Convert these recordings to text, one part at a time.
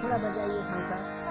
不要再犹豫，唐三。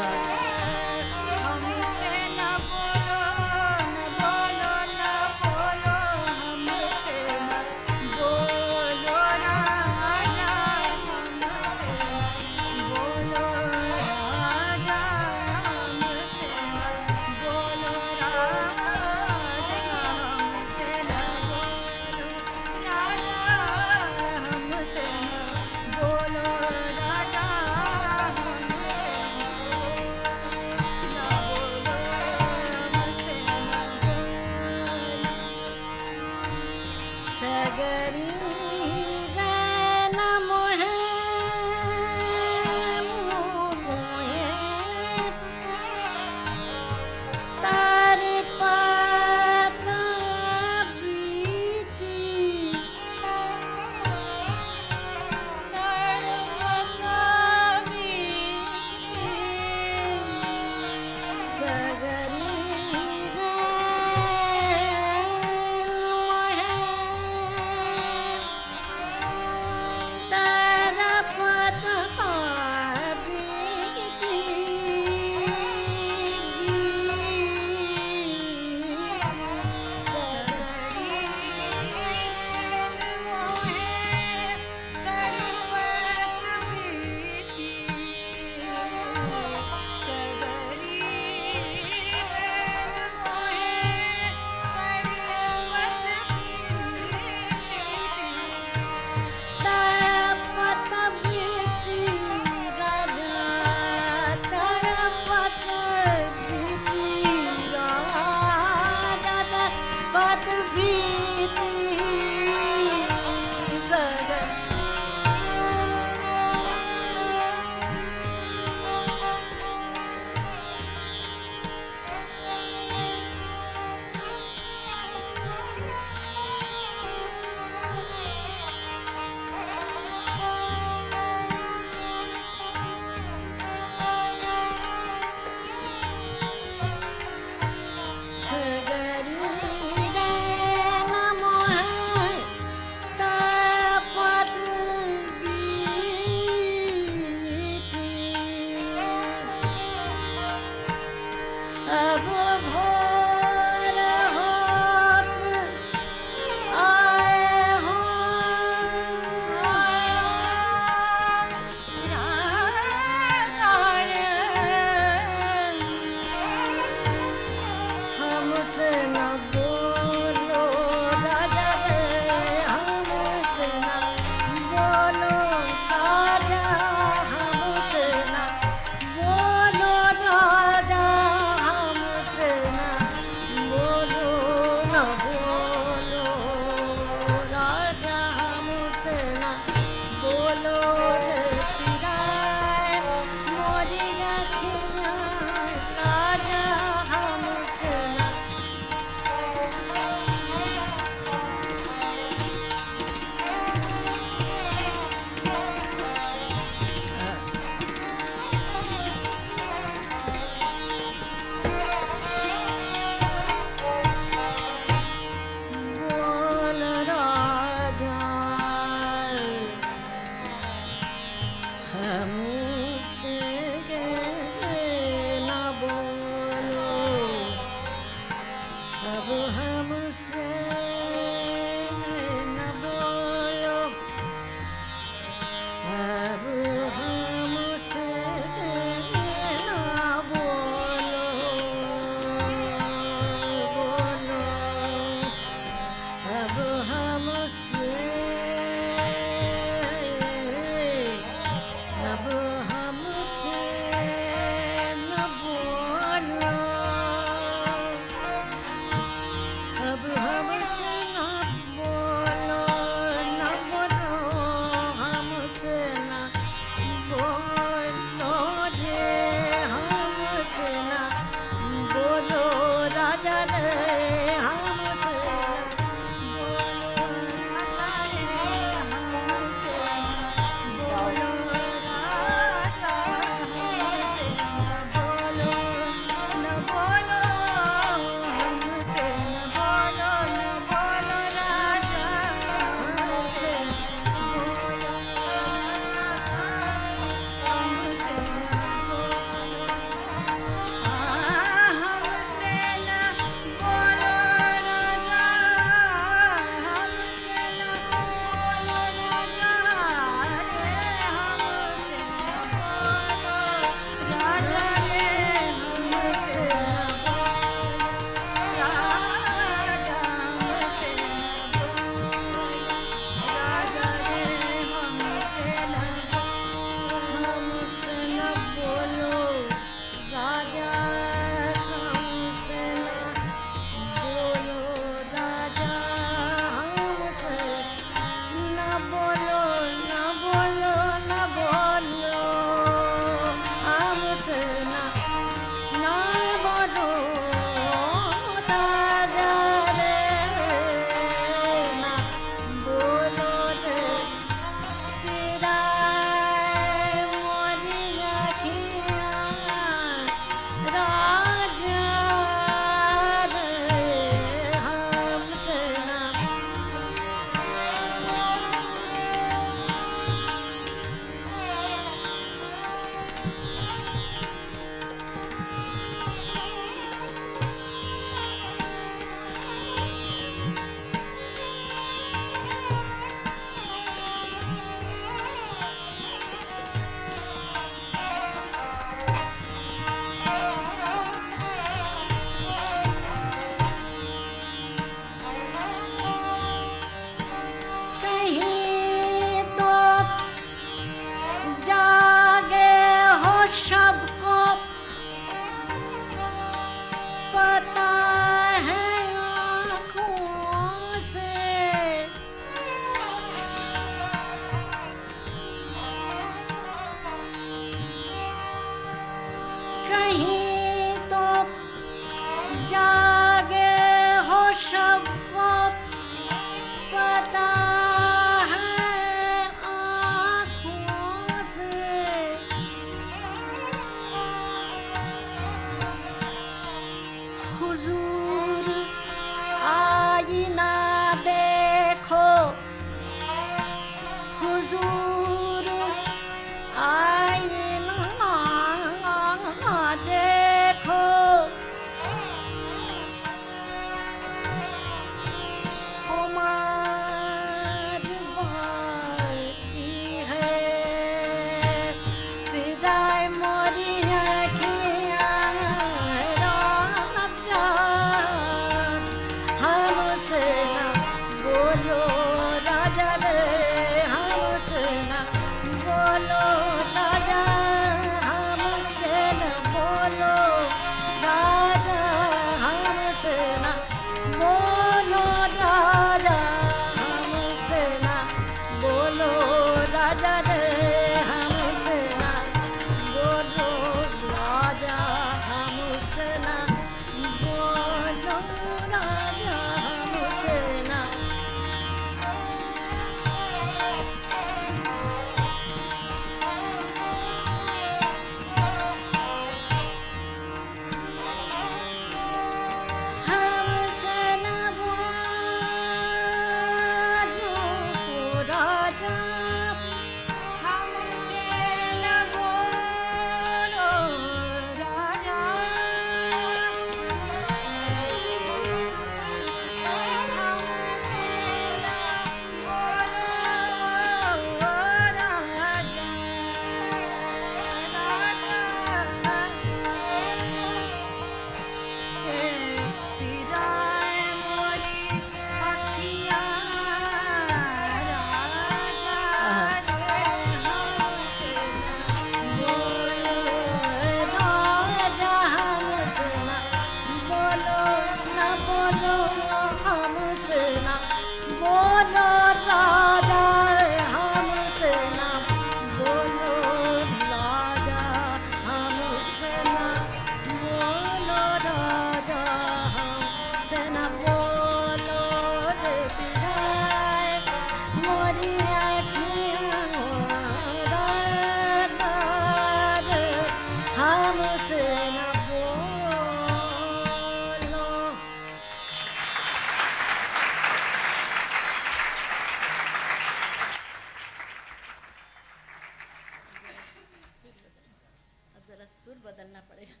सुर बदलना पड़ेगा।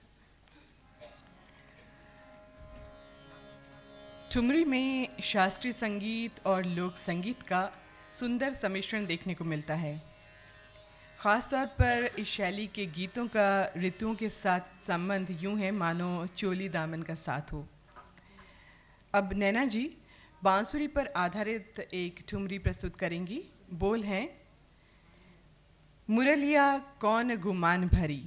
ठुमरी में शास्त्रीय संगीत और लोक संगीत का सुंदर सम्मिश्रण देखने को मिलता है। ख़ासतौर पर इस शैली के गीतों का ऋतुओं के साथ संबंध यूँ है, मानो चोली दामन का साथ हो। अब नैना जी, बांसुरी पर आधारित एक ठुमरी प्रस्तुत करेंगी। बोल हैं, मुरलिया कौन गुमान भरी?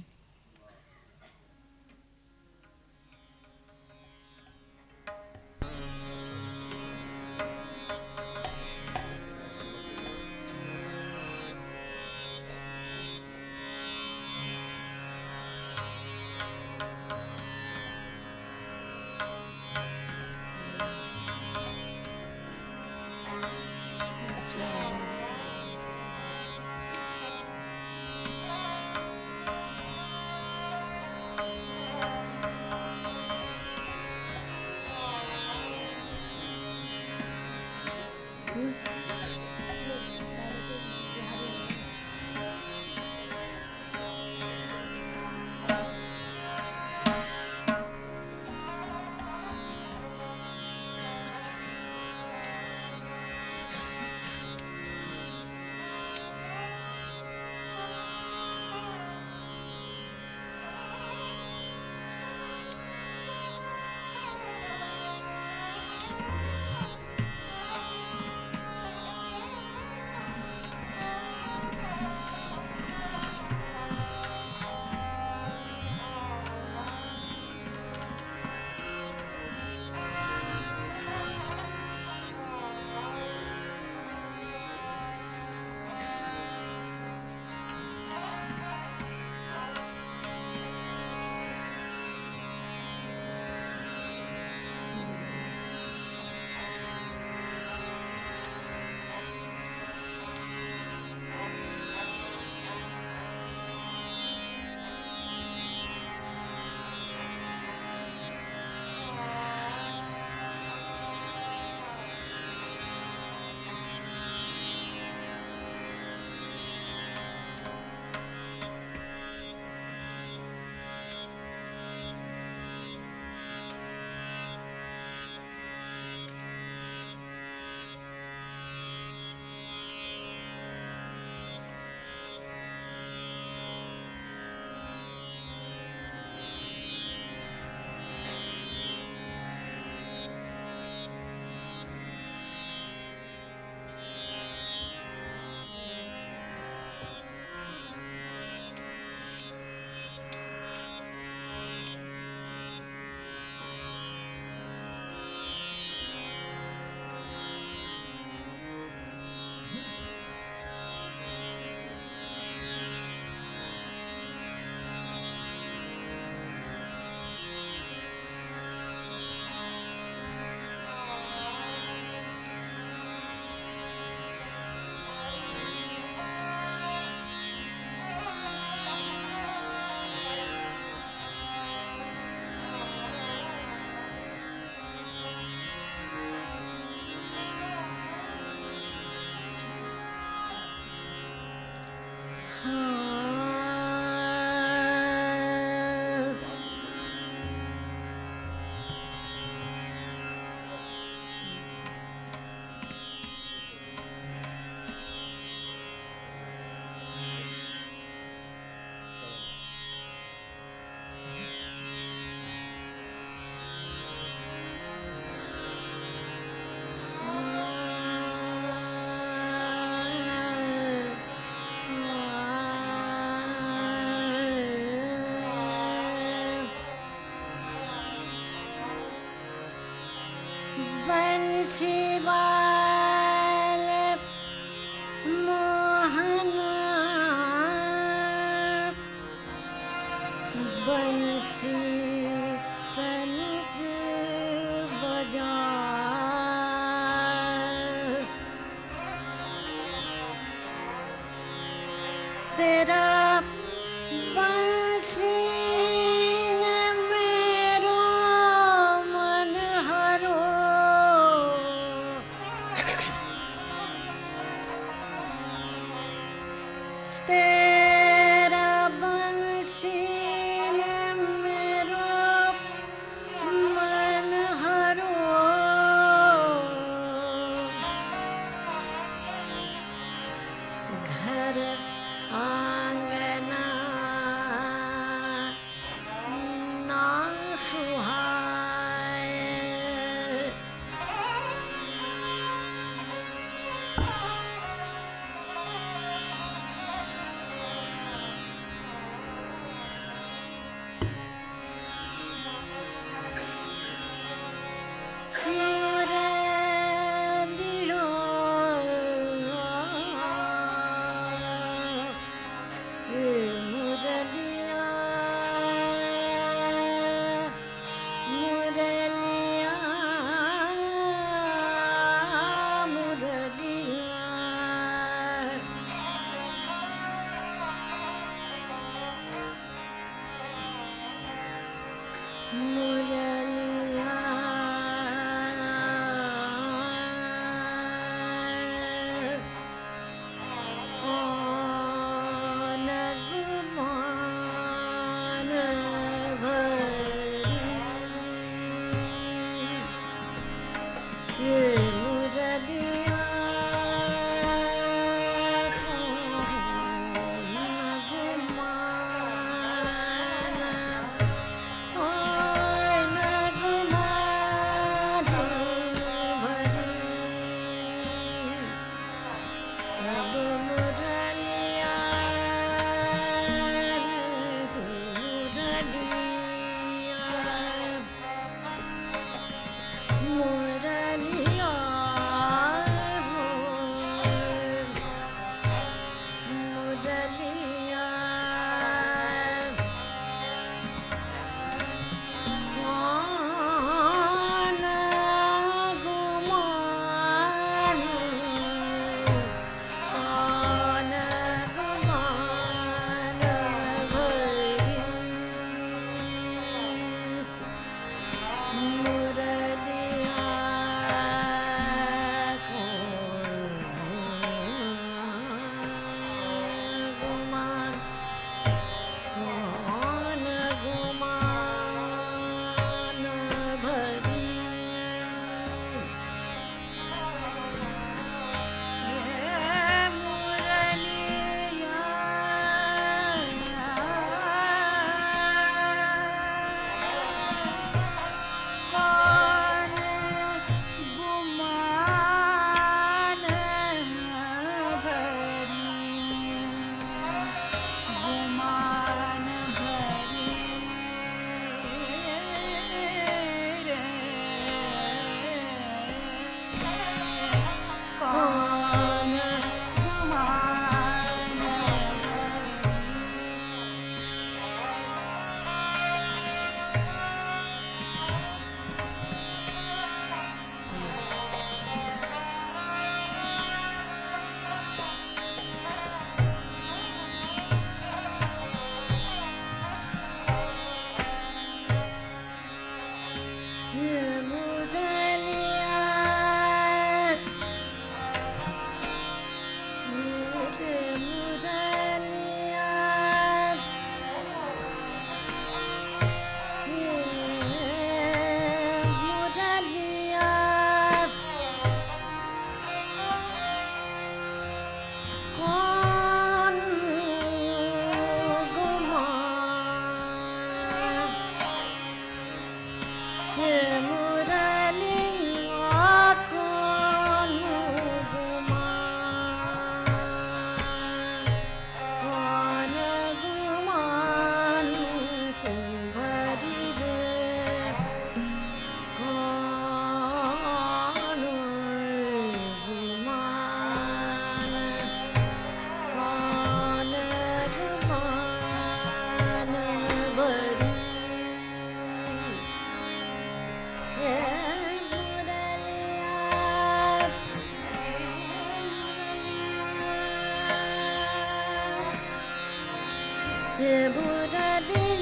अब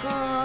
God.